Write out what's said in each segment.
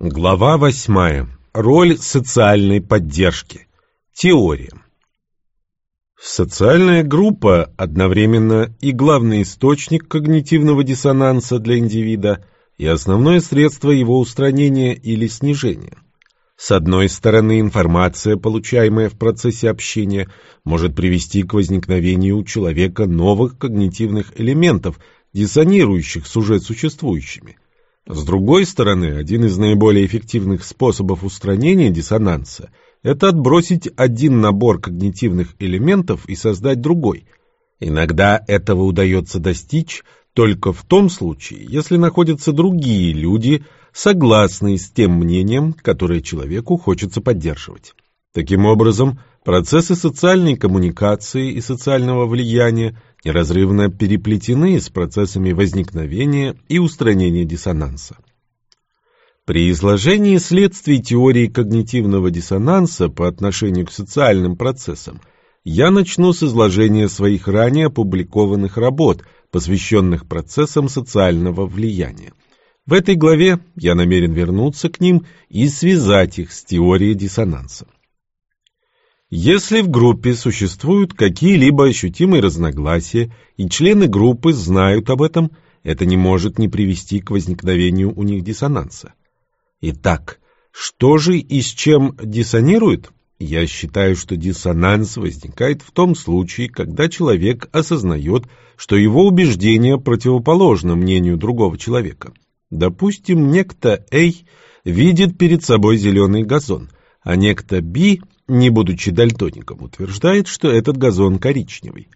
Глава восьмая. Роль социальной поддержки. Теория. Социальная группа одновременно и главный источник когнитивного диссонанса для индивида, и основное средство его устранения или снижения. С одной стороны, информация, получаемая в процессе общения, может привести к возникновению у человека новых когнитивных элементов, диссонирующих с уже существующими – с другой стороны, один из наиболее эффективных способов устранения диссонанса – это отбросить один набор когнитивных элементов и создать другой. Иногда этого удается достичь только в том случае, если находятся другие люди, согласные с тем мнением, которое человеку хочется поддерживать. Таким образом, процессы социальной коммуникации и социального влияния неразрывно переплетены с процессами возникновения и устранения диссонанса. При изложении следствий теории когнитивного диссонанса по отношению к социальным процессам я начну с изложения своих ранее опубликованных работ, посвященных процессам социального влияния. В этой главе я намерен вернуться к ним и связать их с теорией диссонанса. Если в группе существуют какие-либо ощутимые разногласия, и члены группы знают об этом, это не может не привести к возникновению у них диссонанса. Итак, что же и с чем диссонирует? Я считаю, что диссонанс возникает в том случае, когда человек осознает, что его убеждение противоположно мнению другого человека. Допустим, некто A видит перед собой зеленый газон, а некто B не будучи дальтоником, утверждает, что этот газон коричневый.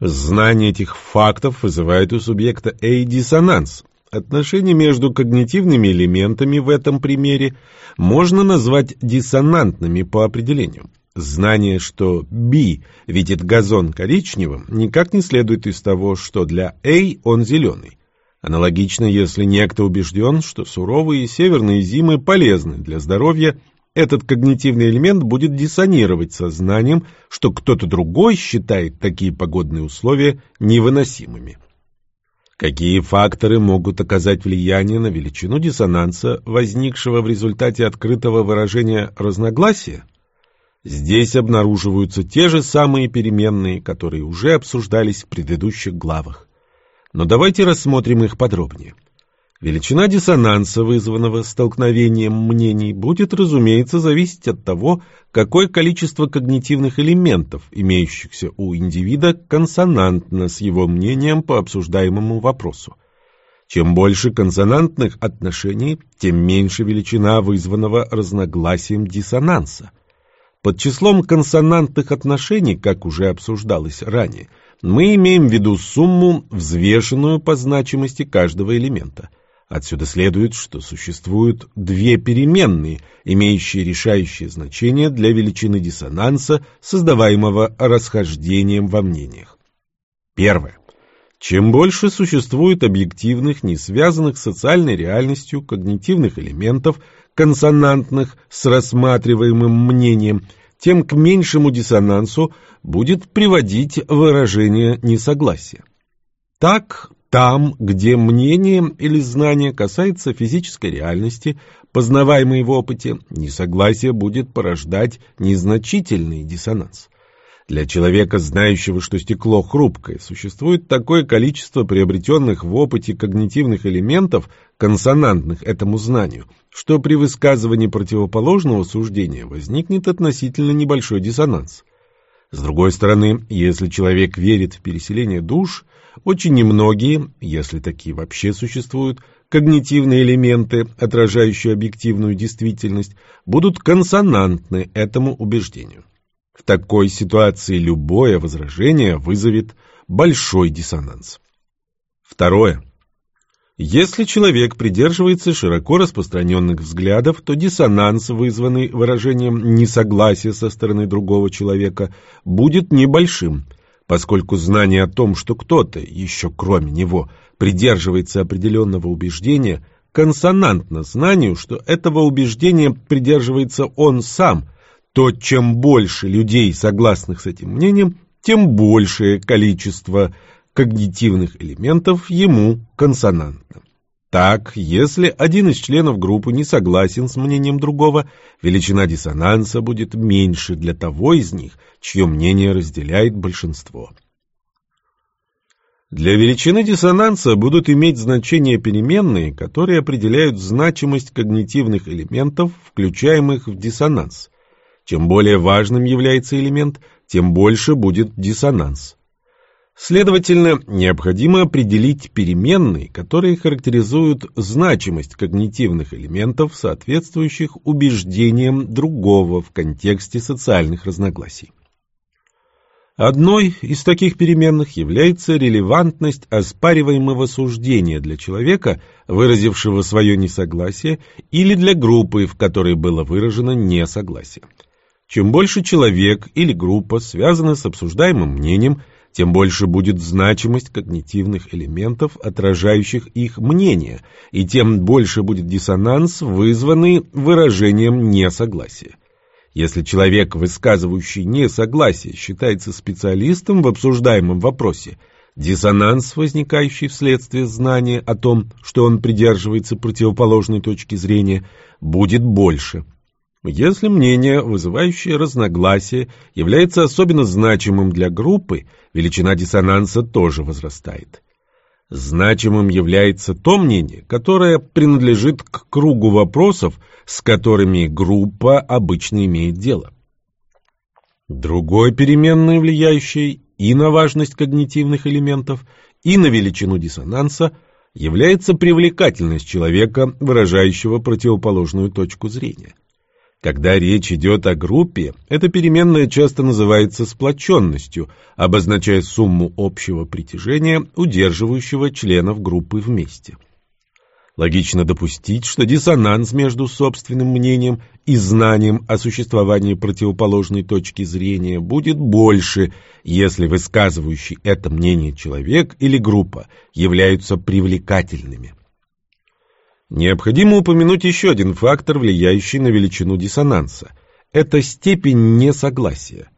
Знание этих фактов вызывает у субъекта A диссонанс. Отношения между когнитивными элементами в этом примере можно назвать диссонантными по определению. Знание, что B видит газон коричневым, никак не следует из того, что для A он зеленый. Аналогично, если некто убежден, что суровые северные зимы полезны для здоровья, этот когнитивный элемент будет диссонировать со знанием, что кто-то другой считает такие погодные условия невыносимыми. Какие факторы могут оказать влияние на величину диссонанса, возникшего в результате открытого выражения разногласия? Здесь обнаруживаются те же самые переменные, которые уже обсуждались в предыдущих главах. Но давайте рассмотрим их подробнее. Величина диссонанса, вызванного столкновением мнений, будет, разумеется, зависеть от того, какое количество когнитивных элементов, имеющихся у индивида, консонантно с его мнением по обсуждаемому вопросу. Чем больше консонантных отношений, тем меньше величина вызванного разногласием диссонанса. Под числом консонантных отношений, как уже обсуждалось ранее, мы имеем в виду сумму, взвешенную по значимости каждого элемента – Отсюда следует, что существуют две переменные, имеющие решающее значение для величины диссонанса, создаваемого расхождением во мнениях. Первое. Чем больше существует объективных, не связанных с социальной реальностью, когнитивных элементов, консонантных с рассматриваемым мнением, тем к меньшему диссонансу будет приводить выражение несогласия. Так, там, где мнение или знание касается физической реальности, познаваемой в опыте, несогласие будет порождать незначительный диссонанс. Для человека, знающего, что стекло хрупкое, существует такое количество приобретенных в опыте когнитивных элементов, консонантных этому знанию, что при высказывании противоположного суждения возникнет относительно небольшой диссонанс. С другой стороны, если человек верит в переселение душ – очень немногие, если такие вообще существуют, когнитивные элементы, отражающие объективную действительность, будут консонантны этому убеждению. В такой ситуации любое возражение вызовет большой диссонанс. Второе. Если человек придерживается широко распространенных взглядов, то диссонанс, вызванный выражением несогласия со стороны другого человека, будет небольшим – поскольку знание о том, что кто-то, еще кроме него, придерживается определенного убеждения, консонантно знанию, что этого убеждения придерживается он сам, то чем больше людей, согласных с этим мнением, тем большее количество когнитивных элементов ему консонантно. Так, если один из членов группы не согласен с мнением другого, величина диссонанса будет меньше для того из них, чье мнение разделяет большинство. Для величины диссонанса будут иметь значение переменные, которые определяют значимость когнитивных элементов, включаемых в диссонанс. Чем более важным является элемент, тем больше будет диссонанс. Следовательно, необходимо определить переменные, которые характеризуют значимость когнитивных элементов, соответствующих убеждениям другого в контексте социальных разногласий. Одной из таких переменных является релевантность оспариваемого суждения для человека, выразившего свое несогласие, или для группы, в которой было выражено несогласие. Чем больше человек или группа связаны с обсуждаемым мнением – тем больше будет значимость когнитивных элементов, отражающих их мнение, и тем больше будет диссонанс, вызванный выражением несогласия. Если человек, высказывающий несогласие, считается специалистом в обсуждаемом вопросе, диссонанс, возникающий вследствие знания о том, что он придерживается противоположной точки зрения, будет больше – если мнение, вызывающее разногласие, является особенно значимым для группы, величина диссонанса тоже возрастает. Значимым является то мнение, которое принадлежит к кругу вопросов, с которыми группа обычно имеет дело. Другой переменной, влияющей и на важность когнитивных элементов, и на величину диссонанса, является привлекательность человека, выражающего противоположную точку зрения. Когда речь идет о группе, эта переменная часто называется сплоченностью, обозначая сумму общего притяжения, удерживающего членов группы вместе. Логично допустить, что диссонанс между собственным мнением и знанием о существовании противоположной точки зрения будет больше, если высказывающий это мнение человек или группа являются привлекательными. Необходимо упомянуть еще один фактор, влияющий на величину диссонанса. Это степень несогласия.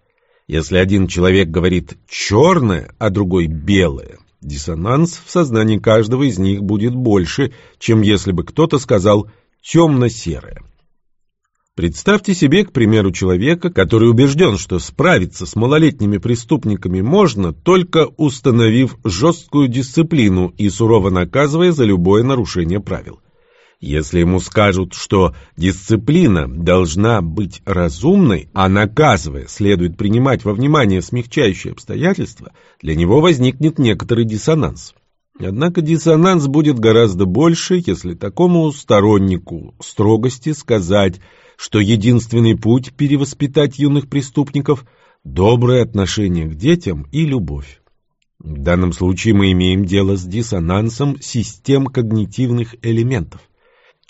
Если один человек говорит «черное», а другой «белое», диссонанс в сознании каждого из них будет больше, чем если бы кто-то сказал «темно-серое». Представьте себе, к примеру, человека, который убежден, что справиться с малолетними преступниками можно, только установив жесткую дисциплину и сурово наказывая за любое нарушение правил. Если ему скажут, что дисциплина должна быть разумной, а наказывая следует принимать во внимание смягчающие обстоятельства, для него возникнет некоторый диссонанс. Однако диссонанс будет гораздо больше, если такому стороннику строгости сказать, что единственный путь перевоспитать юных преступников – доброе отношение к детям и любовь. В данном случае мы имеем дело с диссонансом систем когнитивных элементов.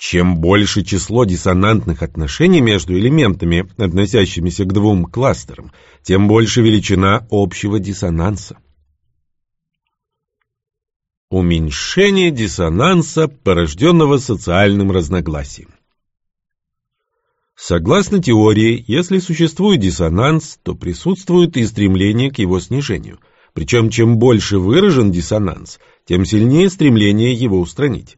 Чем больше число диссонантных отношений между элементами, относящимися к двум кластерам, тем больше величина общего диссонанса. Уменьшение диссонанса, порожденного социальным разногласием. Согласно теории, если существует диссонанс, то присутствует и стремление к его снижению. Причем чем больше выражен диссонанс, тем сильнее стремление его устранить.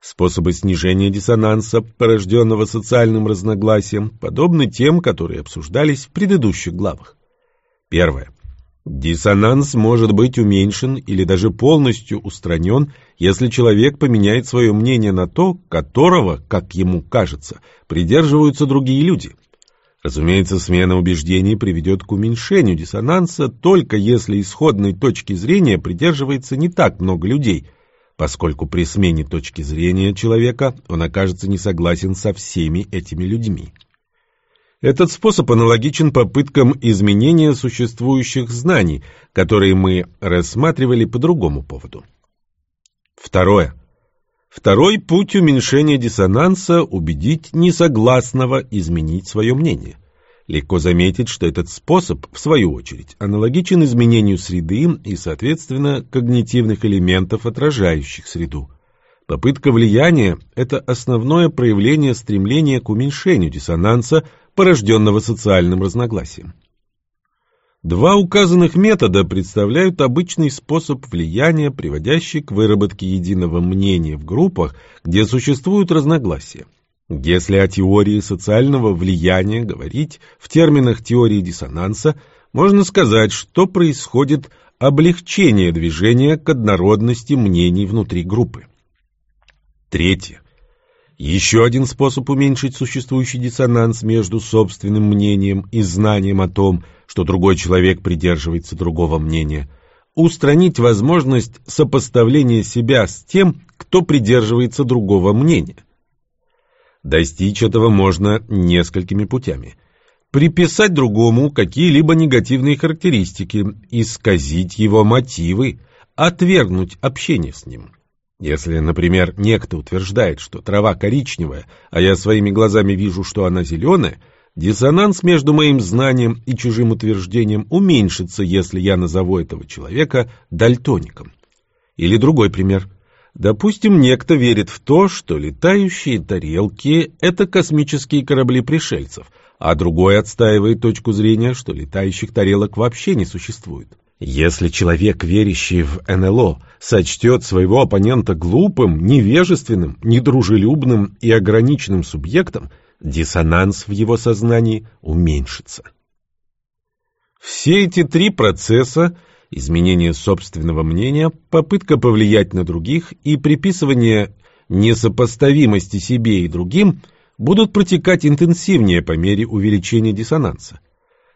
Способы снижения диссонанса, порожденного социальным разногласием, подобны тем, которые обсуждались в предыдущих главах. Первое. Диссонанс может быть уменьшен или даже полностью устранен, если человек поменяет свое мнение на то, которого, как ему кажется, придерживаются другие люди. Разумеется, смена убеждений приведет к уменьшению диссонанса только если исходной точки зрения придерживается не так много людей – поскольку при смене точки зрения человека он окажется не согласен со всеми этими людьми. Этот способ аналогичен попыткам изменения существующих знаний, которые мы рассматривали по другому поводу. Второе. Второй путь уменьшения диссонанса – убедить несогласного изменить свое мнение. Легко заметить, что этот способ, в свою очередь, аналогичен изменению среды и, соответственно, когнитивных элементов, отражающих среду. Попытка влияния – это основное проявление стремления к уменьшению диссонанса, порожденного социальным разногласием. Два указанных метода представляют обычный способ влияния, приводящий к выработке единого мнения в группах, где существуют разногласия. Если о теории социального влияния говорить в терминах теории диссонанса, можно сказать, что происходит облегчение движения к однородности мнений внутри группы. Третье. Еще один способ уменьшить существующий диссонанс между собственным мнением и знанием о том, что другой человек придерживается другого мнения – устранить возможность сопоставления себя с тем, кто придерживается другого мнения. Достичь этого можно несколькими путями. Приписать другому какие-либо негативные характеристики, исказить его мотивы, отвергнуть общение с ним – если, например, некто утверждает, что трава коричневая, а я своими глазами вижу, что она зеленая, диссонанс между моим знанием и чужим утверждением уменьшится, если я назову этого человека дальтоником. Или другой пример. Допустим, некто верит в то, что летающие тарелки – это космические корабли пришельцев, а другой отстаивает точку зрения, что летающих тарелок вообще не существует. Если человек, верящий в НЛО, сочтет своего оппонента глупым, невежественным, недружелюбным и ограниченным субъектом, диссонанс в его сознании уменьшится. Все эти три процесса – изменение собственного мнения, попытка повлиять на других и приписывание несопоставимости себе и другим – будут протекать интенсивнее по мере увеличения диссонанса.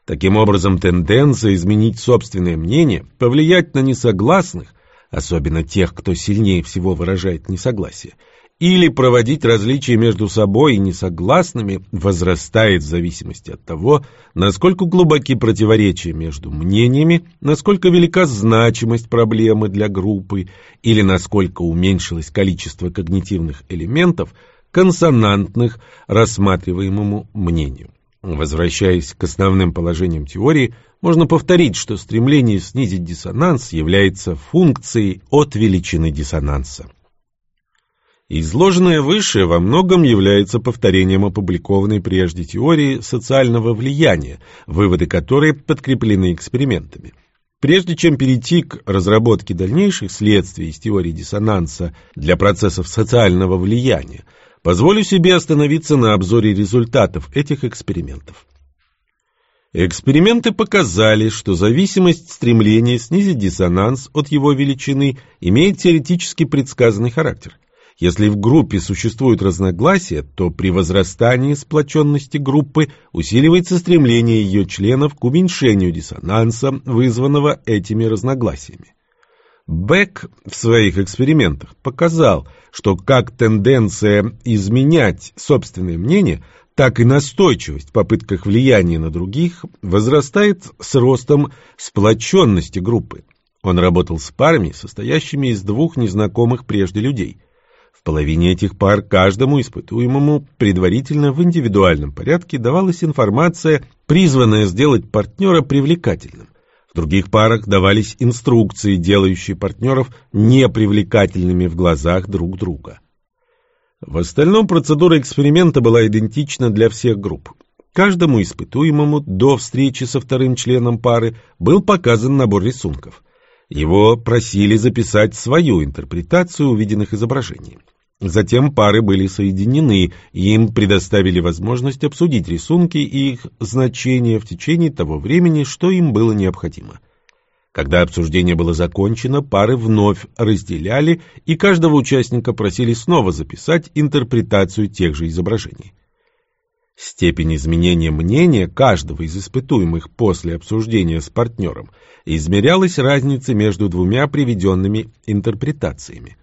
Таким образом, тенденция изменить собственное мнение, повлиять на несогласных, особенно тех, кто сильнее всего выражает несогласие, или проводить различия между собой и несогласными возрастает в зависимости от того, насколько глубоки противоречия между мнениями, насколько велика значимость проблемы для группы или насколько уменьшилось количество когнитивных элементов, консонантных рассматриваемому мнению. Возвращаясь к основным положениям теории, можно повторить, что стремление снизить диссонанс является функцией от величины диссонанса. Изложенное выше во многом является повторением опубликованной прежде теории социального влияния, выводы которой подкреплены экспериментами. Прежде чем перейти к разработке дальнейших следствий из теории диссонанса для процессов социального влияния, Позволю себе остановиться на обзоре результатов этих экспериментов. Эксперименты показали, что зависимость стремления снизить диссонанс от его величины имеет теоретически предсказанный характер. Если в группе существуют разногласия, то при возрастании сплоченности группы усиливается стремление ее членов к уменьшению диссонанса, вызванного этими разногласиями. Бек в своих экспериментах показал, что как тенденция изменять собственное мнение, так и настойчивость в попытках влияния на других возрастает с ростом сплоченности группы. Он работал с парами, состоящими из двух незнакомых прежде людей. В половине этих пар каждому испытуемому предварительно в индивидуальном порядке давалась информация, призванная сделать партнера привлекательным. В других парах давались инструкции, делающие партнеров непривлекательными в глазах друг друга. В остальном процедура эксперимента была идентична для всех групп. Каждому испытуемому до встречи со вторым членом пары был показан набор рисунков. Его просили записать свою интерпретацию увиденных изображений. Затем пары были соединены, и им предоставили возможность обсудить рисунки и их значение в течение того времени, что им было необходимо. Когда обсуждение было закончено, пары вновь разделяли, и каждого участника просили снова записать интерпретацию тех же изображений. Степень изменения мнения каждого из испытуемых после обсуждения с партнером измерялась разницей между двумя приведенными интерпретациями.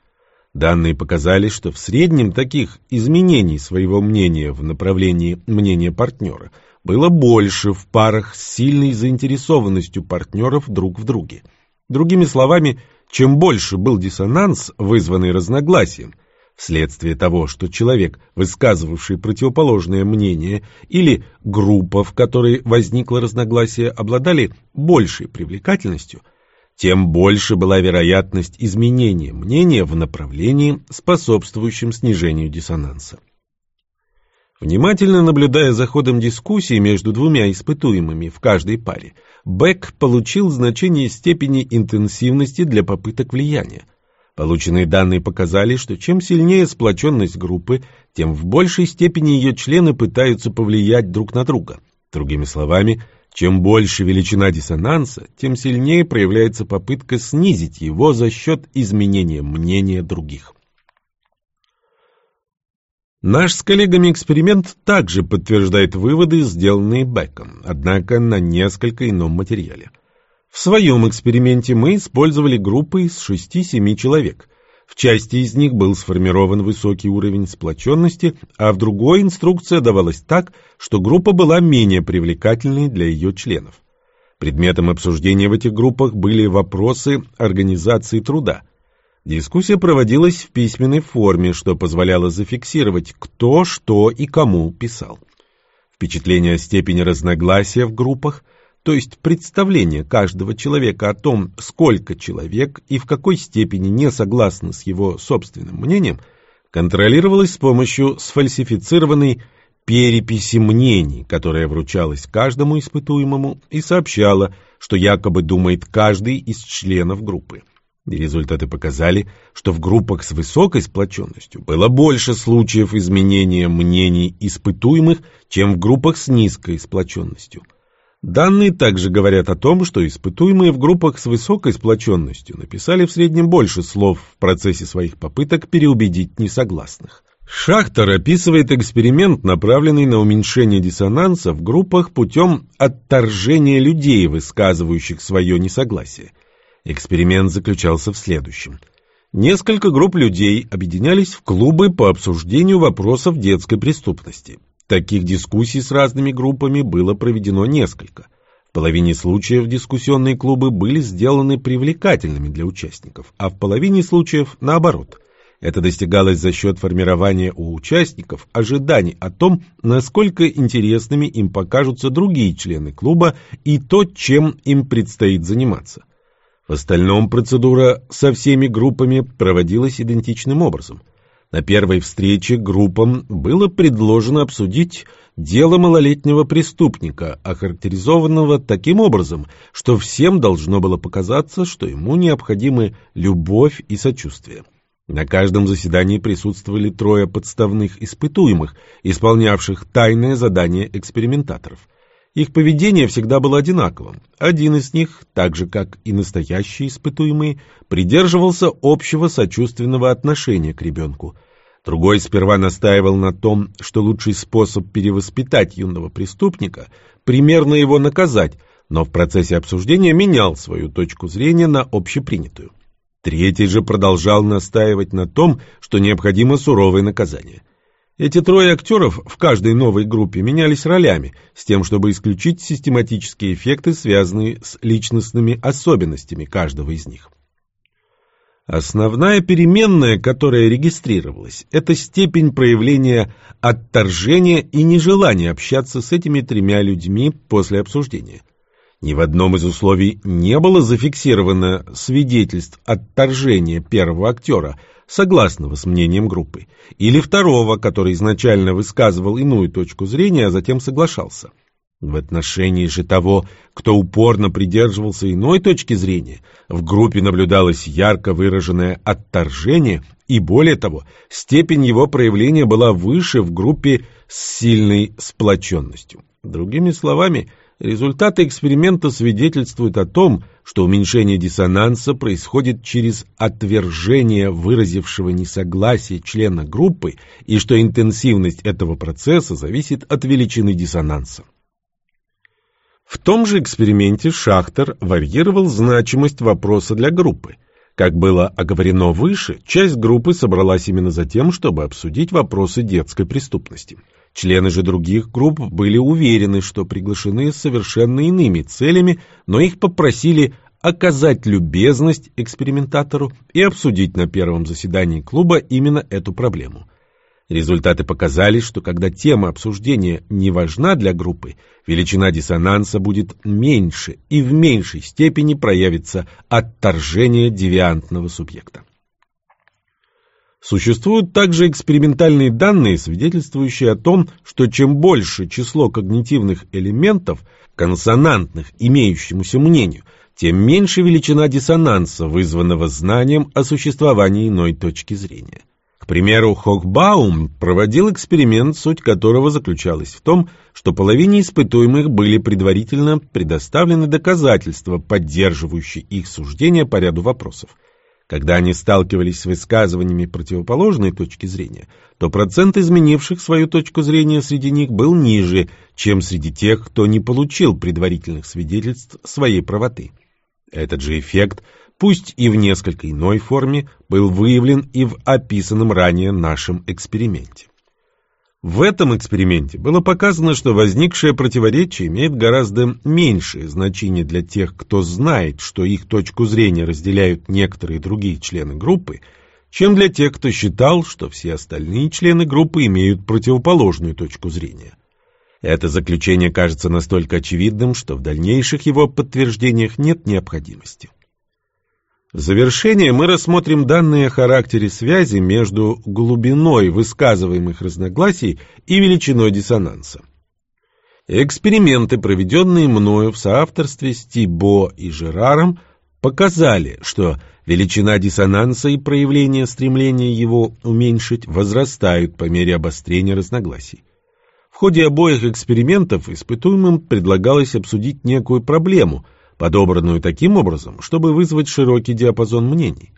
Данные показали, что в среднем таких изменений своего мнения в направлении мнения партнера было больше в парах с сильной заинтересованностью партнеров друг в друге. Другими словами, чем больше был диссонанс, вызванный разногласием, вследствие того, что человек, высказывавший противоположное мнение, или группа, в которой возникло разногласие, обладали большей привлекательностью – тем больше была вероятность изменения мнения в направлении, способствующем снижению диссонанса. Внимательно наблюдая за ходом дискуссии между двумя испытуемыми в каждой паре, Бек получил значение степени интенсивности для попыток влияния. Полученные данные показали, что чем сильнее сплоченность группы, тем в большей степени ее члены пытаются повлиять друг на друга. Другими словами, чем больше величина диссонанса, тем сильнее проявляется попытка снизить его за счет изменения мнения других. Наш с коллегами эксперимент также подтверждает выводы, сделанные Беком, однако на несколько ином материале. В своем эксперименте мы использовали группы из 6-7 человек. В части из них был сформирован высокий уровень сплоченности, а в другой инструкция давалась так, что группа была менее привлекательной для ее членов. Предметом обсуждения в этих группах были вопросы организации труда – Дискуссия проводилась в письменной форме, что позволяло зафиксировать, кто, что и кому писал. Впечатление о степени разногласия в группах, то есть представление каждого человека о том, сколько человек и в какой степени не согласны с его собственным мнением, контролировалось с помощью сфальсифицированной переписи мнений, которая вручалась каждому испытуемому и сообщала, что якобы думает каждый из членов группы. И результаты показали, что в группах с высокой сплоченностью было больше случаев изменения мнений испытуемых, чем в группах с низкой сплоченностью. Данные также говорят о том, что испытуемые в группах с высокой сплоченностью написали в среднем больше слов в процессе своих попыток переубедить несогласных. Шахтер описывает эксперимент, направленный на уменьшение диссонанса в группах путем отторжения людей, высказывающих свое несогласие. Эксперимент заключался в следующем. Несколько групп людей объединялись в клубы по обсуждению вопросов детской преступности. Таких дискуссий с разными группами было проведено несколько. В половине случаев дискуссионные клубы были сделаны привлекательными для участников, а в половине случаев наоборот. Это достигалось за счет формирования у участников ожиданий о том, насколько интересными им покажутся другие члены клуба и то, чем им предстоит заниматься. В остальном процедура со всеми группами проводилась идентичным образом. На первой встрече группам было предложено обсудить дело малолетнего преступника, охарактеризованного таким образом, что всем должно было показаться, что ему необходимы любовь и сочувствие. На каждом заседании присутствовали трое подставных испытуемых, исполнявших тайное задание экспериментаторов – их поведение всегда было одинаковым. Один из них, так же как и настоящие испытуемые, придерживался общего сочувственного отношения к ребенку. Другой сперва настаивал на том, что лучший способ перевоспитать юного преступника – примерно его наказать, но в процессе обсуждения менял свою точку зрения на общепринятую. Третий же продолжал настаивать на том, что необходимо суровое наказание – эти трое актеров в каждой новой группе менялись ролями, с тем, чтобы исключить систематические эффекты, связанные с личностными особенностями каждого из них. Основная переменная, которая регистрировалась, это степень проявления отторжения и нежелания общаться с этими тремя людьми после обсуждения. Ни в одном из условий не было зафиксировано свидетельств отторжения первого актера, согласного с мнением группы, или второго, который изначально высказывал иную точку зрения, а затем соглашался. В отношении же того, кто упорно придерживался иной точки зрения, в группе наблюдалось ярко выраженное отторжение, и более того, степень его проявления была выше в группе с сильной сплоченностью. Другими словами, Результаты эксперимента свидетельствуют о том, что уменьшение диссонанса происходит через отвержение выразившего несогласие члена группы и что интенсивность этого процесса зависит от величины диссонанса. В том же эксперименте Шахтер варьировал значимость вопроса для группы. Как было оговорено выше, часть группы собралась именно за тем, чтобы обсудить вопросы детской преступности – Члены же других групп были уверены, что приглашены с совершенно иными целями, но их попросили оказать любезность экспериментатору и обсудить на первом заседании клуба именно эту проблему. Результаты показали, что когда тема обсуждения не важна для группы, величина диссонанса будет меньше и в меньшей степени проявится отторжение девиантного субъекта. Существуют также экспериментальные данные, свидетельствующие о том, что чем больше число когнитивных элементов, консонантных имеющемуся мнению, тем меньше величина диссонанса, вызванного знанием о существовании иной точки зрения. К примеру, Хокбаум проводил эксперимент, суть которого заключалась в том, что половине испытуемых были предварительно предоставлены доказательства, поддерживающие их суждения по ряду вопросов. Когда они сталкивались с высказываниями противоположной точки зрения, то процент изменивших свою точку зрения среди них был ниже, чем среди тех, кто не получил предварительных свидетельств своей правоты. Этот же эффект, пусть и в несколько иной форме, был выявлен и в описанном ранее нашем эксперименте. В этом эксперименте было показано, что возникшее противоречие имеет гораздо меньшее значение для тех, кто знает, что их точку зрения разделяют некоторые другие члены группы, чем для тех, кто считал, что все остальные члены группы имеют противоположную точку зрения. Это заключение кажется настолько очевидным, что в дальнейших его подтверждениях нет необходимости. В завершение мы рассмотрим данные о характере связи между глубиной высказываемых разногласий и величиной диссонанса. Эксперименты, проведенные мною в соавторстве с Тибо и Жераром, показали, что величина диссонанса и проявление стремления его уменьшить возрастают по мере обострения разногласий. В ходе обоих экспериментов испытуемым предлагалось обсудить некую проблему – подобранную таким образом, чтобы вызвать широкий диапазон мнений.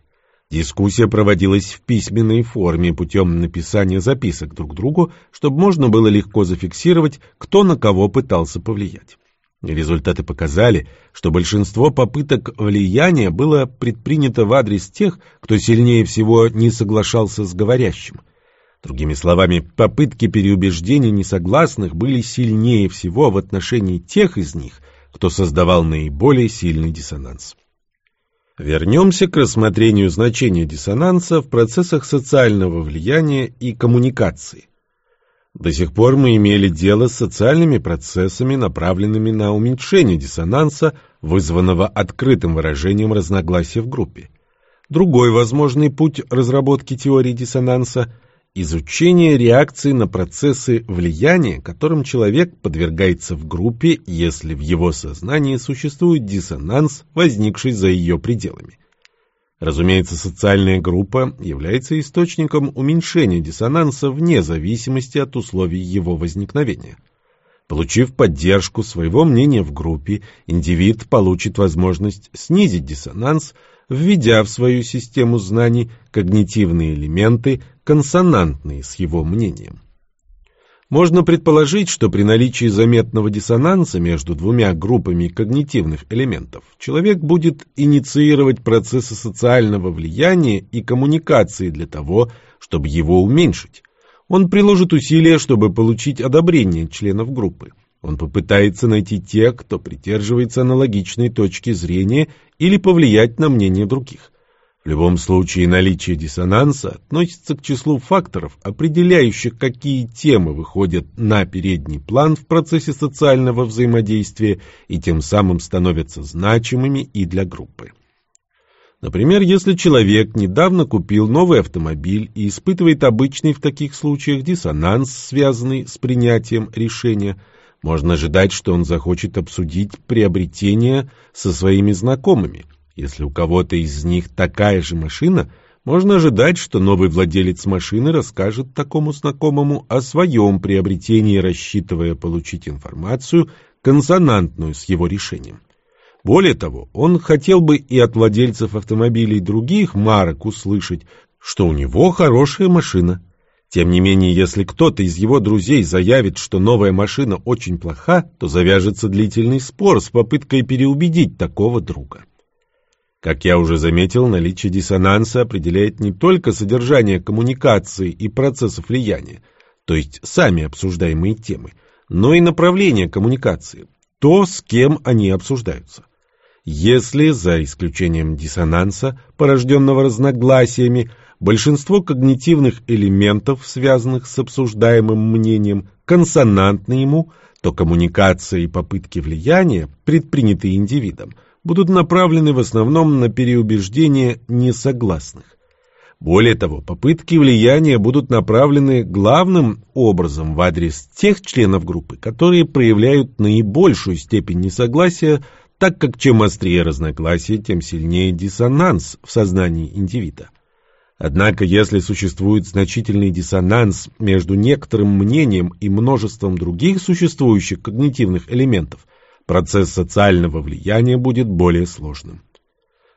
Дискуссия проводилась в письменной форме путем написания записок друг другу, чтобы можно было легко зафиксировать, кто на кого пытался повлиять. Результаты показали, что большинство попыток влияния было предпринято в адрес тех, кто сильнее всего не соглашался с говорящим. Другими словами, попытки переубеждения несогласных были сильнее всего в отношении тех из них, кто создавал наиболее сильный диссонанс. Вернемся к рассмотрению значения диссонанса в процессах социального влияния и коммуникации. До сих пор мы имели дело с социальными процессами, направленными на уменьшение диссонанса, вызванного открытым выражением разногласия в группе. Другой возможный путь разработки теории диссонанса Изучение реакции на процессы влияния, которым человек подвергается в группе, если в его сознании существует диссонанс, возникший за ее пределами. Разумеется, социальная группа является источником уменьшения диссонанса вне зависимости от условий его возникновения. Получив поддержку своего мнения в группе, индивид получит возможность снизить диссонанс, введя в свою систему знаний когнитивные элементы, консонантные с его мнением. Можно предположить, что при наличии заметного диссонанса между двумя группами когнитивных элементов человек будет инициировать процессы социального влияния и коммуникации для того, чтобы его уменьшить. Он приложит усилия, чтобы получить одобрение членов группы. Он попытается найти тех, кто придерживается аналогичной точки зрения или повлиять на мнение других. В любом случае наличие диссонанса относится к числу факторов, определяющих, какие темы выходят на передний план в процессе социального взаимодействия и тем самым становятся значимыми и для группы. Например, если человек недавно купил новый автомобиль и испытывает обычный в таких случаях диссонанс, связанный с принятием решения, можно ожидать, что он захочет обсудить приобретение со своими знакомыми – если у кого-то из них такая же машина, можно ожидать, что новый владелец машины расскажет такому знакомому о своем приобретении, рассчитывая получить информацию, консонантную с его решением. Более того, он хотел бы и от владельцев автомобилей других марок услышать, что у него хорошая машина. Тем не менее, если кто-то из его друзей заявит, что новая машина очень плоха, то завяжется длительный спор с попыткой переубедить такого друга. Как я уже заметил, наличие диссонанса определяет не только содержание коммуникации и процессов влияния, то есть сами обсуждаемые темы, но и направление коммуникации, то, с кем они обсуждаются. Если, за исключением диссонанса, порожденного разногласиями, большинство когнитивных элементов, связанных с обсуждаемым мнением, консонантны ему, то коммуникация и попытки влияния, предпринятые индивидом, будут направлены в основном на переубеждение несогласных. Более того, попытки влияния будут направлены главным образом в адрес тех членов группы, которые проявляют наибольшую степень несогласия, так как чем острее разногласия, тем сильнее диссонанс в сознании индивида. Однако, если существует значительный диссонанс между некоторым мнением и множеством других существующих когнитивных элементов, процесс социального влияния будет более сложным.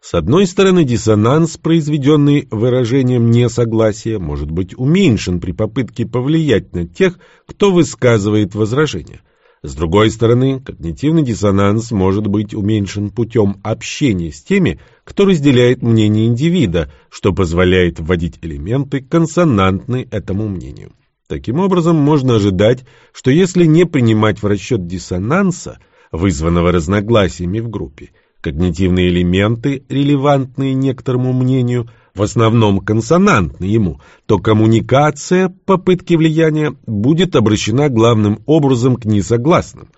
С одной стороны, диссонанс, произведенный выражением несогласия, может быть уменьшен при попытке повлиять на тех, кто высказывает возражения. С другой стороны, когнитивный диссонанс может быть уменьшен путем общения с теми, кто разделяет мнение индивида, что позволяет вводить элементы, консонантные этому мнению. Таким образом, можно ожидать, что если не принимать в расчет диссонанса, вызванного разногласиями в группе, Когнитивные элементы, релевантные некоторому мнению, в основном консонантны ему, то коммуникация, попытки влияния, будет обращена главным образом к несогласным.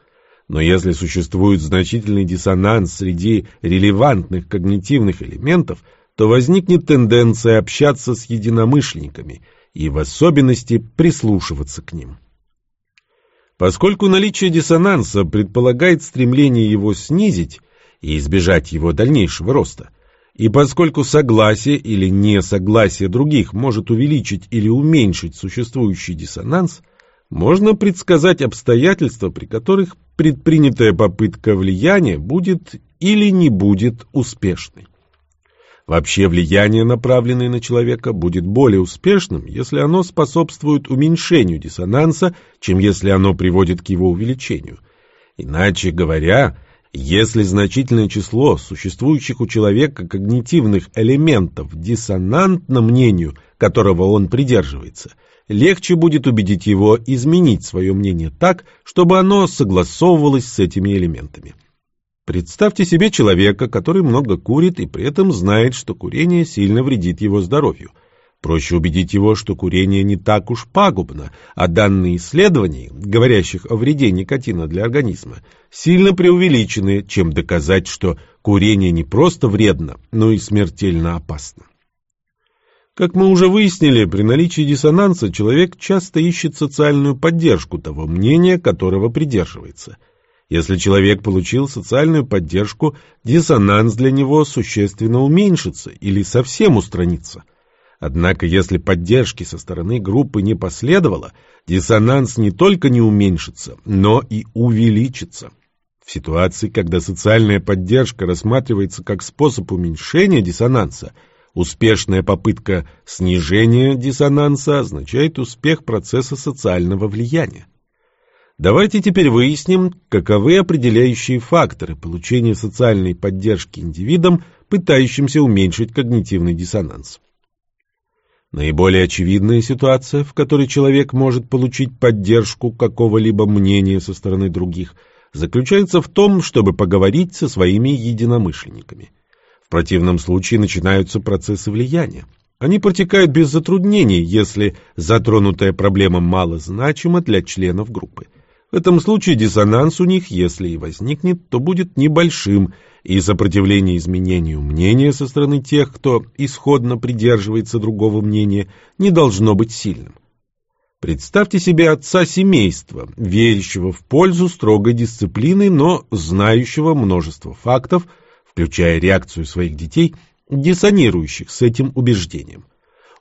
Но если существует значительный диссонанс среди релевантных когнитивных элементов, то возникнет тенденция общаться с единомышленниками и в особенности прислушиваться к ним. Поскольку наличие диссонанса предполагает стремление его снизить, и избежать его дальнейшего роста. И поскольку согласие или несогласие других может увеличить или уменьшить существующий диссонанс, можно предсказать обстоятельства, при которых предпринятая попытка влияния будет или не будет успешной. Вообще влияние, направленное на человека, будет более успешным, если оно способствует уменьшению диссонанса, чем если оно приводит к его увеличению. Иначе говоря, если значительное число существующих у человека когнитивных элементов диссонантно мнению, которого он придерживается, легче будет убедить его изменить свое мнение так, чтобы оно согласовывалось с этими элементами. Представьте себе человека, который много курит и при этом знает, что курение сильно вредит его здоровью – Проще убедить его, что курение не так уж пагубно, а данные исследований, говорящих о вреде никотина для организма, сильно преувеличены, чем доказать, что курение не просто вредно, но и смертельно опасно. Как мы уже выяснили, при наличии диссонанса человек часто ищет социальную поддержку того мнения, которого придерживается. Если человек получил социальную поддержку, диссонанс для него существенно уменьшится или совсем устранится – Однако, если поддержки со стороны группы не последовало, диссонанс не только не уменьшится, но и увеличится. В ситуации, когда социальная поддержка рассматривается как способ уменьшения диссонанса, успешная попытка снижения диссонанса означает успех процесса социального влияния. Давайте теперь выясним, каковы определяющие факторы получения социальной поддержки индивидам, пытающимся уменьшить когнитивный диссонанс. Наиболее очевидная ситуация, в которой человек может получить поддержку какого-либо мнения со стороны других, заключается в том, чтобы поговорить со своими единомышленниками. В противном случае начинаются процессы влияния. Они протекают без затруднений, если затронутая проблема мало значима для членов группы. В этом случае диссонанс у них, если и возникнет, то будет небольшим, и сопротивление изменению мнения со стороны тех, кто исходно придерживается другого мнения, не должно быть сильным. Представьте себе отца семейства, верящего в пользу строгой дисциплины, но знающего множество фактов, включая реакцию своих детей, диссонирующих с этим убеждением.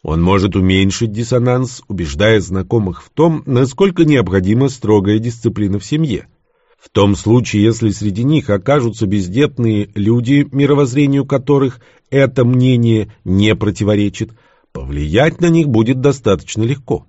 Он может уменьшить диссонанс, убеждая знакомых в том, насколько необходима строгая дисциплина в семье. В том случае, если среди них окажутся бездетные люди, мировоззрению которых это мнение не противоречит, повлиять на них будет достаточно легко.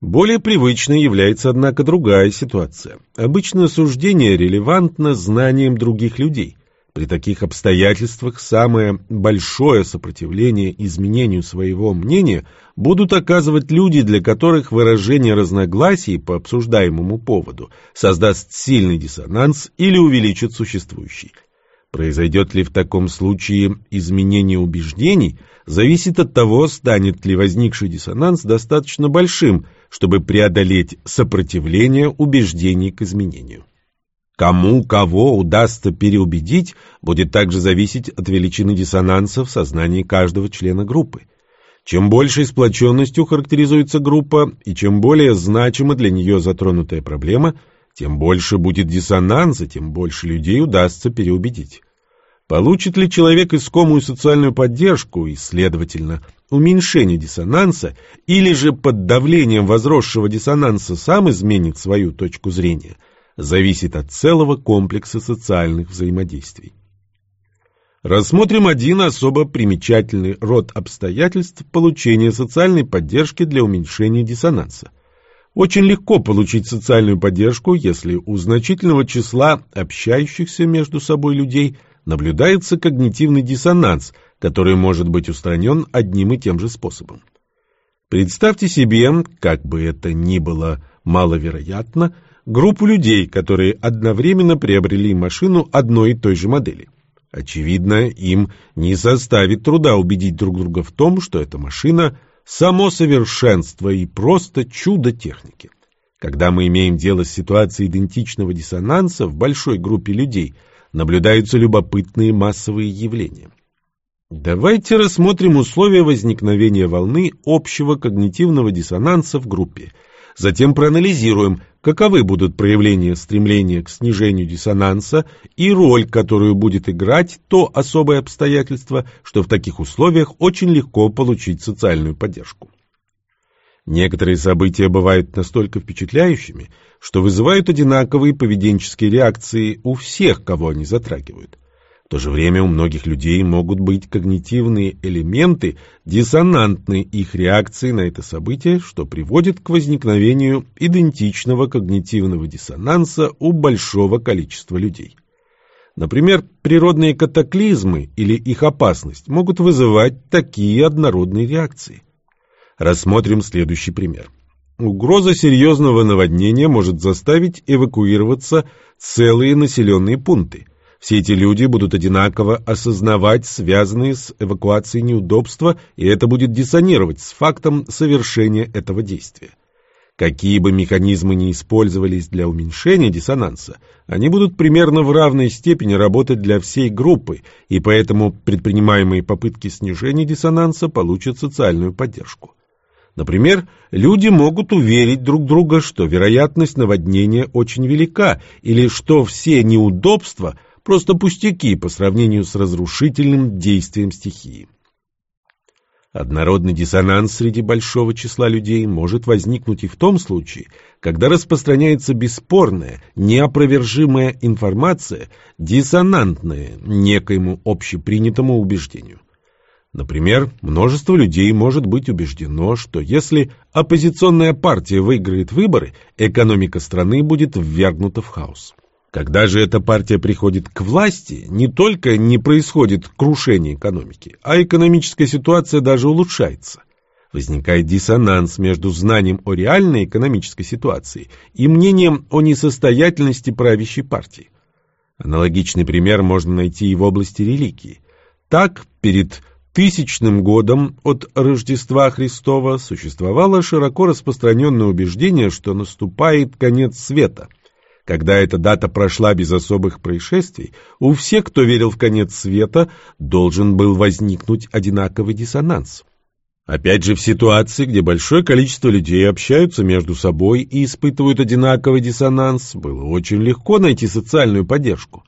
Более привычной является, однако, другая ситуация. Обычное суждение релевантно знаниям других людей. При таких обстоятельствах самое большое сопротивление изменению своего мнения будут оказывать люди, для которых выражение разногласий по обсуждаемому поводу создаст сильный диссонанс или увеличит существующий. Произойдет ли в таком случае изменение убеждений, зависит от того, станет ли возникший диссонанс достаточно большим, чтобы преодолеть сопротивление убеждений к изменению. Кому кого удастся переубедить, будет также зависеть от величины диссонанса в сознании каждого члена группы. Чем большей сплоченностью характеризуется группа, и чем более значима для нее затронутая проблема, тем больше будет диссонанса, тем больше людей удастся переубедить. Получит ли человек искомую социальную поддержку и, следовательно, уменьшение диссонанса, или же под давлением возросшего диссонанса сам изменит свою точку зрения, зависит от целого комплекса социальных взаимодействий. Рассмотрим один особо примечательный род обстоятельств получения социальной поддержки для уменьшения диссонанса. Очень легко получить социальную поддержку, если у значительного числа общающихся между собой людей наблюдается когнитивный диссонанс, который может быть устранен одним и тем же способом. Представьте себе, как бы это ни было маловероятно, группу людей, которые одновременно приобрели машину одной и той же модели – Очевидно, им не составит труда убедить друг друга в том, что эта машина – само совершенство и просто чудо техники. Когда мы имеем дело с ситуацией идентичного диссонанса в большой группе людей, наблюдаются любопытные массовые явления. Давайте рассмотрим условия возникновения волны общего когнитивного диссонанса в группе. Затем проанализируем, каковы будут проявления стремления к снижению диссонанса и роль, которую будет играть то особое обстоятельство, что в таких условиях очень легко получить социальную поддержку. Некоторые события бывают настолько впечатляющими, что вызывают одинаковые поведенческие реакции у всех, кого они затрагивают. В то же время у многих людей могут быть когнитивные элементы, диссонантные их реакции на это событие, что приводит к возникновению идентичного когнитивного диссонанса у большого количества людей. Например, природные катаклизмы или их опасность могут вызывать такие однородные реакции. Рассмотрим следующий пример. Угроза серьезного наводнения может заставить эвакуироваться целые населенные пункты. Все эти люди будут одинаково осознавать связанные с эвакуацией неудобства, и это будет диссонировать с фактом совершения этого действия. Какие бы механизмы ни использовались для уменьшения диссонанса, они будут примерно в равной степени работать для всей группы, и поэтому предпринимаемые попытки снижения диссонанса получат социальную поддержку. Например, люди могут уверить друг друга, что вероятность наводнения очень велика, или что все неудобства – просто пустяки по сравнению с разрушительным действием стихии. Однородный диссонанс среди большого числа людей может возникнуть и в том случае, когда распространяется бесспорная, неопровержимая информация, диссонантная некоему общепринятому убеждению. Например, множество людей может быть убеждено, что если оппозиционная партия выиграет выборы, экономика страны будет ввергнута в хаос. Когда же эта партия приходит к власти, не только не происходит крушение экономики, а экономическая ситуация даже улучшается. Возникает диссонанс между знанием о реальной экономической ситуации и мнением о несостоятельности правящей партии. Аналогичный пример можно найти и в области религии. Так, перед тысячным годом от Рождества Христова существовало широко распространенное убеждение, что наступает конец света – когда эта дата прошла без особых происшествий, у всех, кто верил в конец света, должен был возникнуть одинаковый диссонанс. Опять же, в ситуации, где большое количество людей общаются между собой и испытывают одинаковый диссонанс, было очень легко найти социальную поддержку.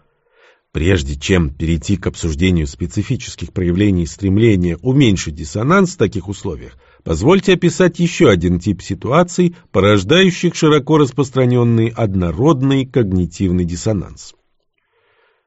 Прежде чем перейти к обсуждению специфических проявлений стремления уменьшить диссонанс в таких условиях, позвольте описать еще один тип ситуаций, порождающих широко распространенный однородный когнитивный диссонанс.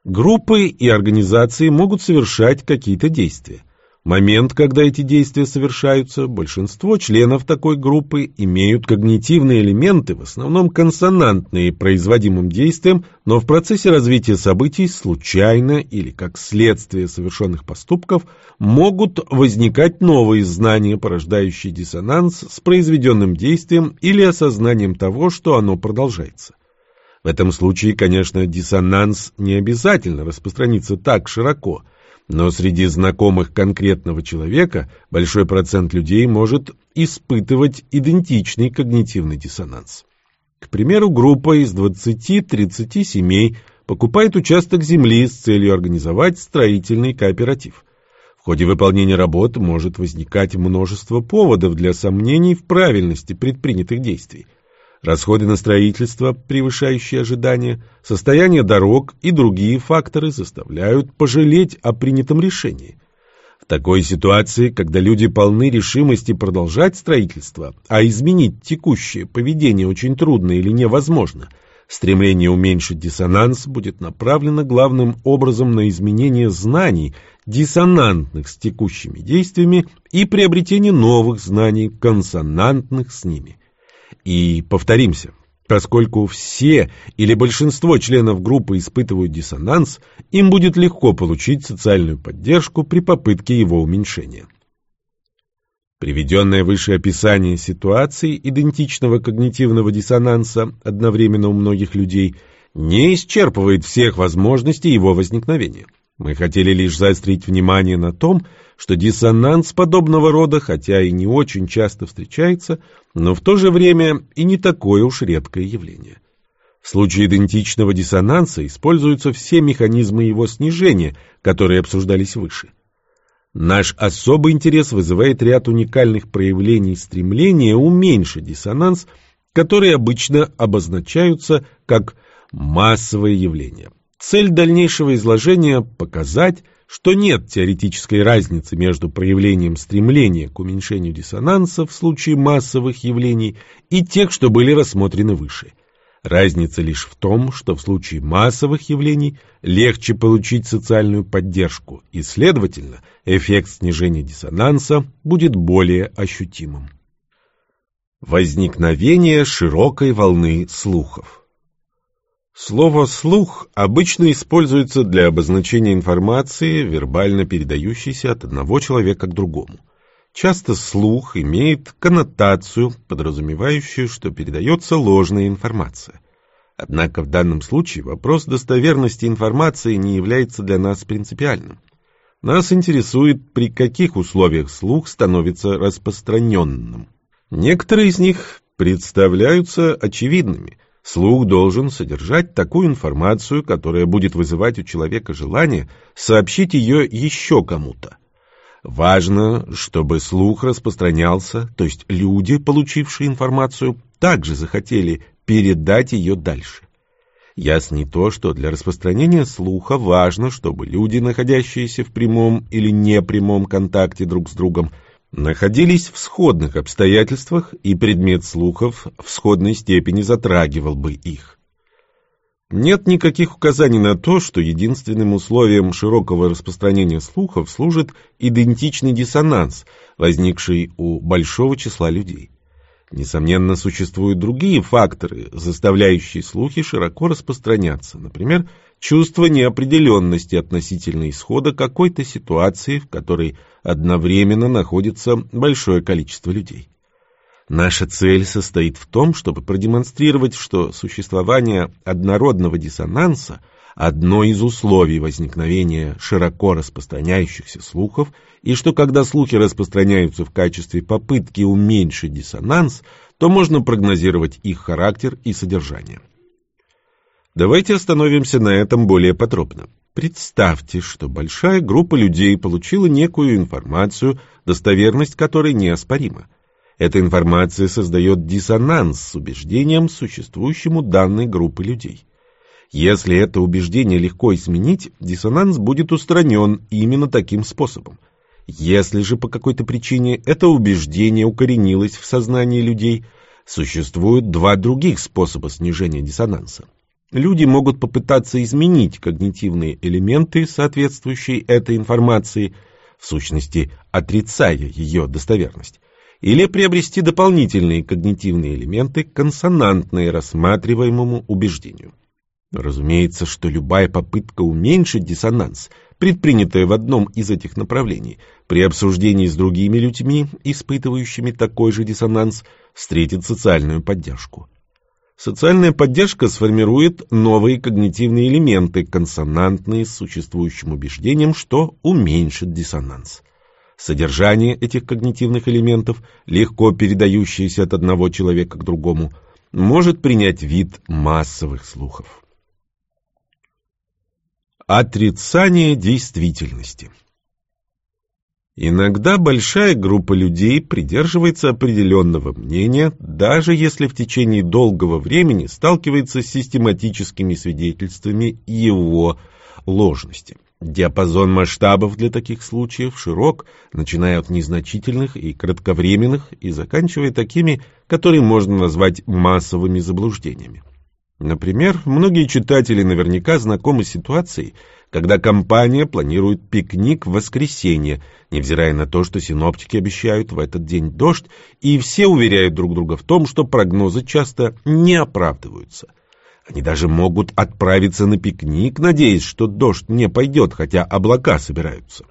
Группы и организации могут совершать какие-то действия момент, когда эти действия совершаются, большинство членов такой группы имеют когнитивные элементы, в основном консонантные производимым действиям, но в процессе развития событий случайно или как следствие совершенных поступков могут возникать новые знания, порождающие диссонанс с произведенным действием или осознанием того, что оно продолжается. В этом случае, конечно, диссонанс не обязательно распространится так широко – но среди знакомых конкретного человека большой процент людей может испытывать идентичный когнитивный диссонанс. К примеру, группа из 20-30 семей покупает участок земли с целью организовать строительный кооператив. В ходе выполнения работ может возникать множество поводов для сомнений в правильности предпринятых действий. Расходы на строительство, превышающие ожидания, состояние дорог и другие факторы заставляют пожалеть о принятом решении. В такой ситуации, когда люди полны решимости продолжать строительство, а изменить текущее поведение очень трудно или невозможно, стремление уменьшить диссонанс будет направлено главным образом на изменение знаний, диссонантных с текущими действиями, и приобретение новых знаний, консонантных с ними – и повторимся, поскольку все или большинство членов группы испытывают диссонанс, им будет легко получить социальную поддержку при попытке его уменьшения. Приведенное выше описание ситуации идентичного когнитивного диссонанса одновременно у многих людей не исчерпывает всех возможностей его возникновения. Мы хотели лишь заострить внимание на том, что диссонанс подобного рода, хотя и не очень часто встречается, но в то же время и не такое уж редкое явление. В случае идентичного диссонанса используются все механизмы его снижения, которые обсуждались выше. Наш особый интерес вызывает ряд уникальных проявлений стремления уменьшить диссонанс, которые обычно обозначаются как массовые явления. Цель дальнейшего изложения – показать, что нет теоретической разницы между проявлением стремления к уменьшению диссонанса в случае массовых явлений и тех, что были рассмотрены выше. Разница лишь в том, что в случае массовых явлений легче получить социальную поддержку, и, следовательно, эффект снижения диссонанса будет более ощутимым. Возникновение широкой волны слухов Слово «слух» обычно используется для обозначения информации, вербально передающейся от одного человека к другому. Часто слух имеет коннотацию, подразумевающую, что передается ложная информация. Однако в данном случае вопрос достоверности информации не является для нас принципиальным. Нас интересует, при каких условиях слух становится распространенным. Некоторые из них представляются очевидными – Слух должен содержать такую информацию, которая будет вызывать у человека желание сообщить ее еще кому-то. Важно, чтобы слух распространялся, то есть люди, получившие информацию, также захотели передать ее дальше. Ясно и то, что для распространения слуха важно, чтобы люди, находящиеся в прямом или непрямом контакте друг с другом, находились в сходных обстоятельствах, и предмет слухов в сходной степени затрагивал бы их. Нет никаких указаний на то, что единственным условием широкого распространения слухов служит идентичный диссонанс, возникший у большого числа людей. Несомненно, существуют другие факторы, заставляющие слухи широко распространяться, например, чувство неопределенности относительно исхода какой-то ситуации, в которой одновременно находится большое количество людей. Наша цель состоит в том, чтобы продемонстрировать, что существование однородного диссонанса – одно из условий возникновения широко распространяющихся слухов, и что когда слухи распространяются в качестве попытки уменьшить диссонанс, то можно прогнозировать их характер и содержание. Давайте остановимся на этом более подробно. Представьте, что большая группа людей получила некую информацию, достоверность которой неоспорима. Эта информация создает диссонанс с убеждением, существующим у данной группы людей. Если это убеждение легко изменить, диссонанс будет устранен именно таким способом. Если же по какой-то причине это убеждение укоренилось в сознании людей, существуют два других способа снижения диссонанса. Люди могут попытаться изменить когнитивные элементы, соответствующие этой информации, в сущности, отрицая ее достоверность, или приобрести дополнительные когнитивные элементы, консонантные рассматриваемому убеждению. Разумеется, что любая попытка уменьшить диссонанс, предпринятая в одном из этих направлений, при обсуждении с другими людьми, испытывающими такой же диссонанс, встретит социальную поддержку. Социальная поддержка сформирует новые когнитивные элементы, консонантные с существующим убеждением, что уменьшит диссонанс. Содержание этих когнитивных элементов, легко передающееся от одного человека к другому, может принять вид массовых слухов. Отрицание действительности Иногда большая группа людей придерживается определенного мнения, даже если в течение долгого времени сталкивается с систематическими свидетельствами его ложности. Диапазон масштабов для таких случаев широк, начиная от незначительных и кратковременных и заканчивая такими, которые можно назвать массовыми заблуждениями. Например, многие читатели наверняка знакомы с ситуацией, когда компания планирует пикник в воскресенье, невзирая на то, что синоптики обещают в этот день дождь, и все уверяют друг друга в том, что прогнозы часто не оправдываются. Они даже могут отправиться на пикник, надеясь, что дождь не пойдет, хотя облака собираются.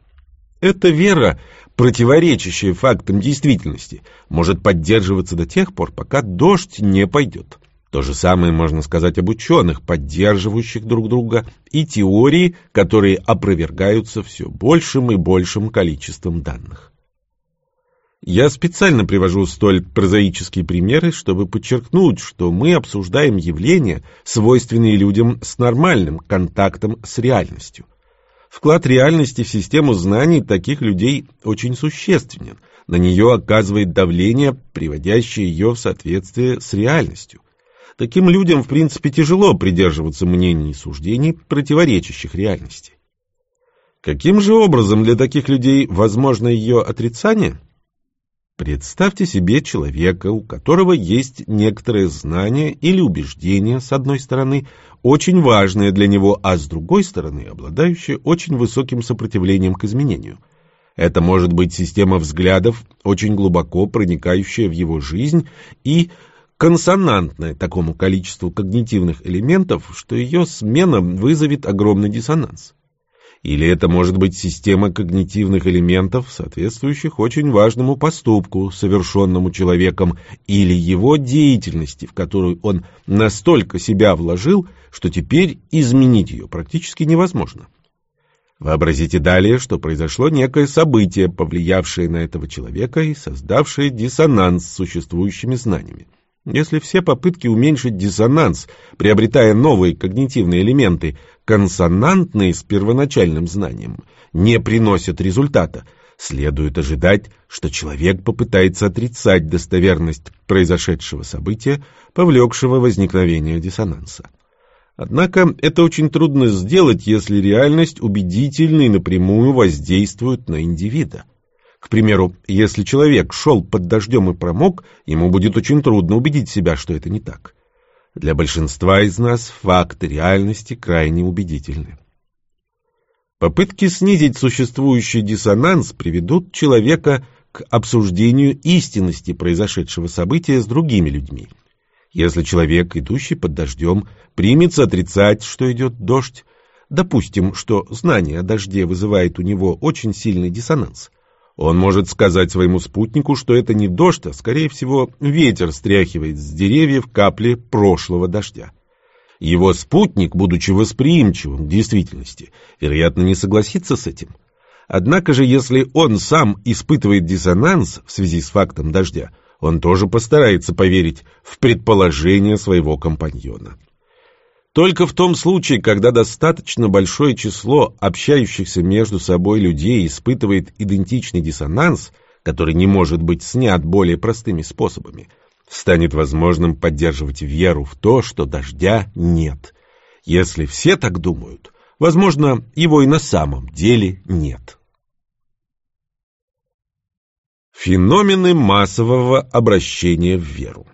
Эта вера, противоречащая фактам действительности, может поддерживаться до тех пор, пока дождь не пойдет. То же самое можно сказать об ученых, поддерживающих друг друга, и теории, которые опровергаются все большим и большим количеством данных. Я специально привожу столь прозаические примеры, чтобы подчеркнуть, что мы обсуждаем явления, свойственные людям с нормальным контактом с реальностью. Вклад реальности в систему знаний таких людей очень существенен. На нее оказывает давление, приводящее ее в соответствие с реальностью. Таким людям, в принципе, тяжело придерживаться мнений и суждений, противоречащих реальности. Каким же образом для таких людей возможно ее отрицание? Представьте себе человека, у которого есть некоторые знания или убеждения, с одной стороны, очень важные для него, а с другой стороны, обладающие очень высоким сопротивлением к изменению. Это может быть система взглядов, очень глубоко проникающая в его жизнь и консонантная такому количеству когнитивных элементов, что ее смена вызовет огромный диссонанс. Или это может быть система когнитивных элементов, соответствующих очень важному поступку, совершенному человеком, или его деятельности, в которую он настолько себя вложил, что теперь изменить ее практически невозможно. Вообразите далее, что произошло некое событие, повлиявшее на этого человека и создавшее диссонанс с существующими знаниями. Если все попытки уменьшить диссонанс, приобретая новые когнитивные элементы, консонантные с первоначальным знанием, не приносят результата, следует ожидать, что человек попытается отрицать достоверность произошедшего события, повлекшего возникновение диссонанса. Однако это очень трудно сделать, если реальность убедительно и напрямую воздействует на индивида. К примеру, если человек шел под дождем и промок, ему будет очень трудно убедить себя, что это не так. Для большинства из нас факты реальности крайне убедительны. Попытки снизить существующий диссонанс приведут человека к обсуждению истинности произошедшего события с другими людьми. Если человек, идущий под дождем, примется отрицать, что идет дождь, допустим, что знание о дожде вызывает у него очень сильный диссонанс – он может сказать своему спутнику, что это не дождь, а, скорее всего, ветер стряхивает с деревьев капли прошлого дождя. Его спутник, будучи восприимчивым к действительности, вероятно, не согласится с этим. Однако же, если он сам испытывает диссонанс в связи с фактом дождя, он тоже постарается поверить в предположение своего компаньона. Только в том случае, когда достаточно большое число общающихся между собой людей испытывает идентичный диссонанс, который не может быть снят более простыми способами, станет возможным поддерживать веру в то, что дождя нет. Если все так думают, возможно, его и на самом деле нет. Феномены массового обращения в веру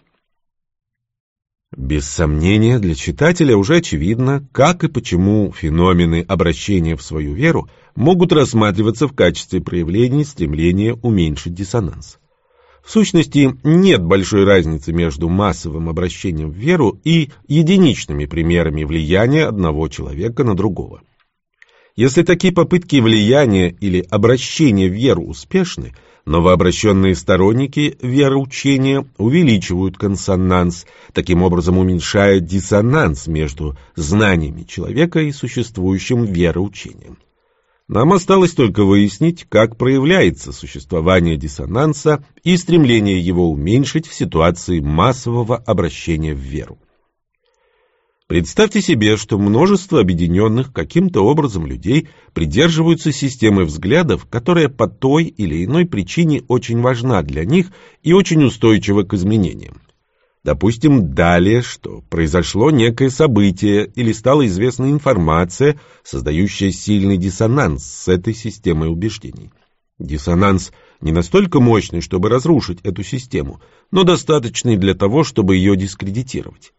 без сомнения, для читателя уже очевидно, как и почему феномены обращения в свою веру могут рассматриваться в качестве проявления стремления уменьшить диссонанс. В сущности, нет большой разницы между массовым обращением в веру и единичными примерами влияния одного человека на другого. Если такие попытки влияния или обращения в веру успешны – Новообращенные сторонники вероучения увеличивают консонанс, таким образом уменьшая диссонанс между знаниями человека и существующим вероучением. Нам осталось только выяснить, как проявляется существование диссонанса и стремление его уменьшить в ситуации массового обращения в веру. Представьте себе, что множество объединенных каким-то образом людей придерживаются системы взглядов, которая по той или иной причине очень важна для них и очень устойчива к изменениям. Допустим, далее, что произошло некое событие или стала известна информация, создающая сильный диссонанс с этой системой убеждений. Диссонанс не настолько мощный, чтобы разрушить эту систему, но достаточный для того, чтобы ее дискредитировать.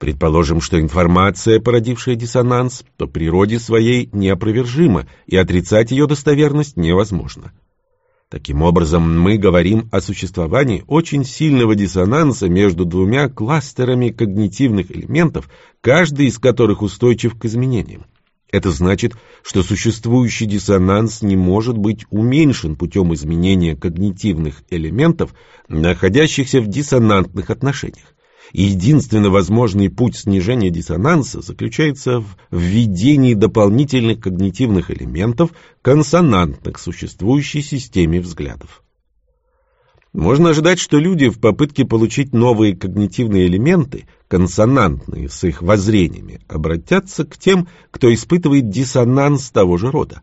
Предположим, что информация, породившая диссонанс, по природе своей неопровержима, и отрицать ее достоверность невозможно. Таким образом, мы говорим о существовании очень сильного диссонанса между двумя кластерами когнитивных элементов, каждый из которых устойчив к изменениям. Это значит, что существующий диссонанс не может быть уменьшен путем изменения когнитивных элементов, находящихся в диссонантных отношениях. Единственно возможный путь снижения диссонанса заключается в введении дополнительных когнитивных элементов, консонантных существующей системе взглядов. Можно ожидать, что люди в попытке получить новые когнитивные элементы, консонантные с их воззрениями, обратятся к тем, кто испытывает диссонанс того же рода.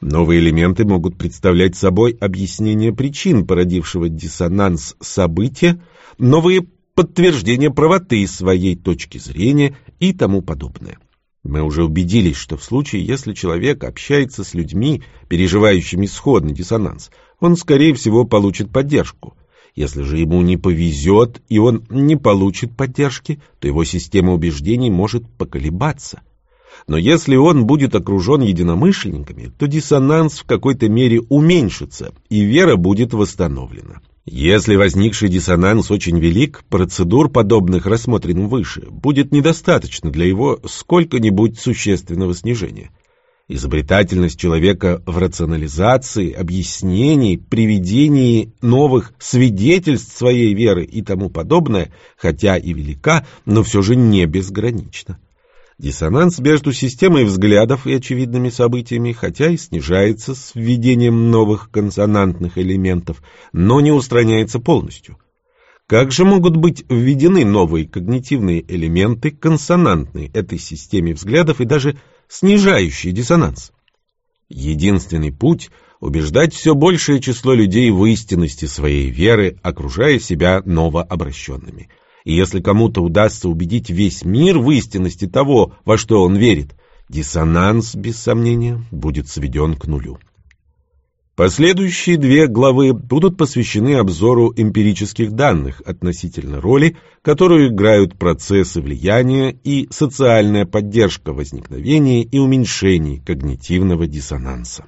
Новые элементы могут представлять собой объяснение причин, породившего диссонанс события, новые подтверждение правоты своей точки зрения и тому подобное. Мы уже убедились, что в случае, если человек общается с людьми, переживающими сходный диссонанс, он, скорее всего, получит поддержку. Если же ему не повезет и он не получит поддержки, то его система убеждений может поколебаться. Но если он будет окружен единомышленниками, то диссонанс в какой-то мере уменьшится, и вера будет восстановлена. Если возникший диссонанс очень велик, процедур, подобных рассмотренным выше, будет недостаточно для его сколько-нибудь существенного снижения. Изобретательность человека в рационализации, объяснении, приведении новых свидетельств своей веры и тому подобное, хотя и велика, но все же не безгранична. Диссонанс между системой взглядов и очевидными событиями, хотя и снижается с введением новых консонантных элементов, но не устраняется полностью. Как же могут быть введены новые когнитивные элементы, консонантные этой системе взглядов и даже снижающие диссонанс? Единственный путь – убеждать все большее число людей в истинности своей веры, окружая себя новообращенными – и если кому-то удастся убедить весь мир в истинности того, во что он верит, диссонанс, без сомнения, будет сведен к нулю. Последующие две главы будут посвящены обзору эмпирических данных относительно роли, которую играют процессы влияния и социальная поддержка возникновения и уменьшения когнитивного диссонанса.